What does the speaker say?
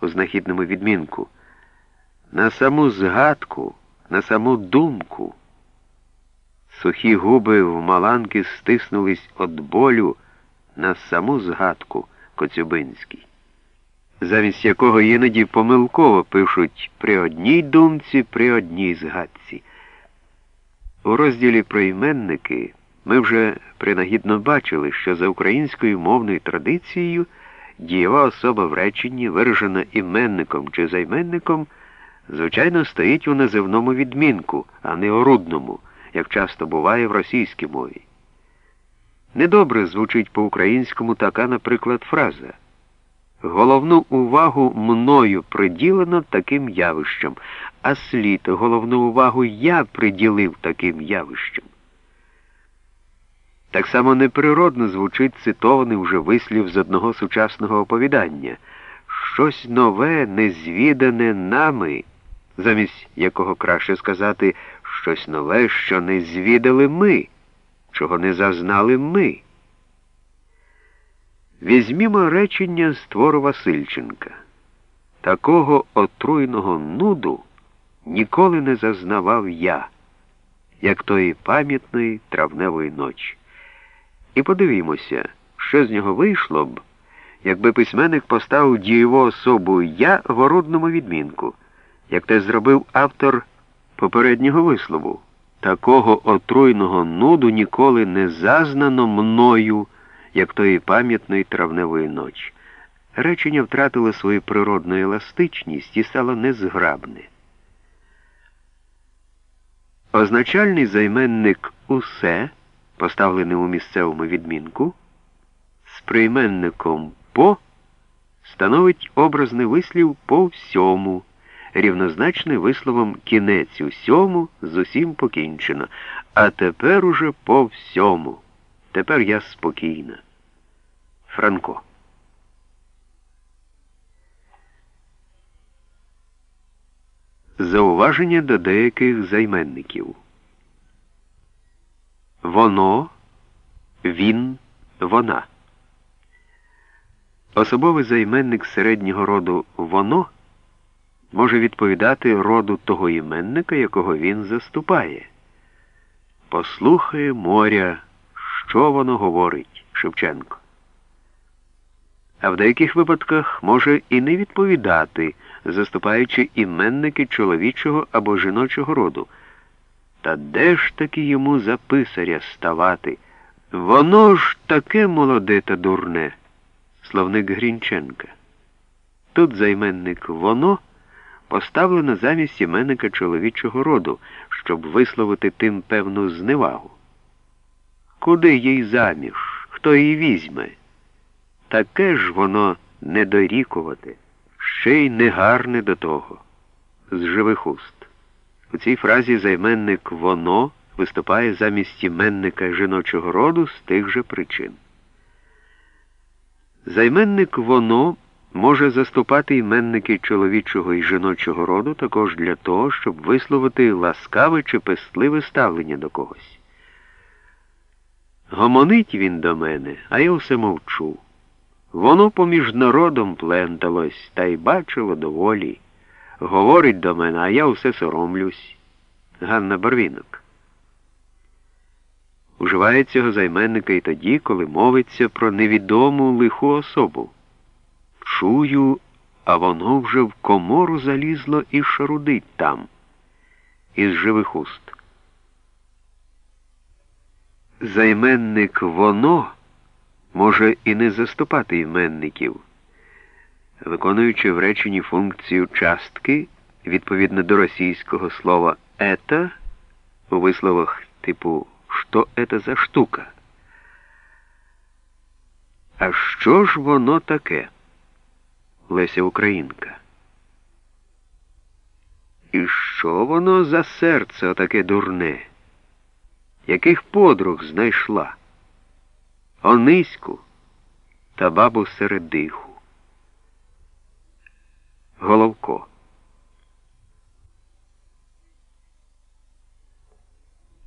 у знахідному відмінку. На саму згадку, на саму думку. Сухі губи в Маланки стиснулись від болю на саму згадку Коцюбинський, замість якого іноді помилково пишуть при одній думці, при одній згадці. У розділі про іменники ми вже принагідно бачили, що за українською мовною традицією дієва особа в реченні, виражена іменником чи займенником, звичайно, стоїть у називному відмінку, а не орудному, як часто буває в російській мові. Недобре звучить по-українському така, наприклад, фраза. Головну увагу мною приділено таким явищем, а слід головну увагу я приділив таким явищем. Так само неприродно звучить цитований вже вислів з одного сучасного оповідання щось нове, незвідане нами, замість якого краще сказати щось нове, що не звідали ми, чого не зазнали ми. Візьмімо речення з твору Васильченка. Такого отруйного нуду ніколи не зазнавав я, як тої пам'ятної травневої ночі. І подивімося, що з нього вийшло б, якби письменник поставив дієву особу я в орудному відмінку, як те зробив автор попереднього вислову. Такого отруйного нуду ніколи не зазнано мною, як тої пам'ятної травневої ночі. Речення втратило свою природну еластичність і стало незграбне. Означальний займенник усе поставлений у місцевому відмінку, з прийменником по становить образний вислів по всьому, рівнозначний висловом кінець усьому з усім покінчено. А тепер уже по всьому. Тепер я спокійна. Франко. Зауваження до деяких займенників. Воно, він, вона. Особовий займенник середнього роду воно може відповідати роду того іменника, якого він заступає. Послухає моря, що воно говорить Шевченко. А в деяких випадках може і не відповідати, заступаючи іменники чоловічого або жіночого роду. Та де ж таки йому за писаря ставати? Воно ж таке молоде та дурне, словник Грінченка. Тут займенник воно поставлено замість іменника чоловічого роду, щоб висловити тим певну зневагу. Куди їй заміж? Хто її візьме? Таке ж воно недорікувати, ще й негарне до того, з живих уст. У цій фразі займенник воно виступає замість іменника жіночого роду з тих же причин. Займенник воно може заступати іменники чоловічого і жіночого роду також для того, щоб висловити ласкаве чи пестливе ставлення до когось. Гомонить він до мене, а я все мовчу. Воно поміж народом пленталось та й бачило доволі. Говорить до мене, а я усе соромлюсь. Ганна Барвінок. Уживає цього займенника і тоді, коли мовиться про невідому лиху особу. Чую, а воно вже в комору залізло і шарудить там, із живих уст. Займенник воно може і не заступати іменників виконуючи в реченні функцію частки відповідно до російського слова «ета» у висловах типу «що это за штука?» А що ж воно таке? Леся Українка. І що воно за серце отаке дурне? Яких подруг знайшла? Ониську та бабу середиху. Головко.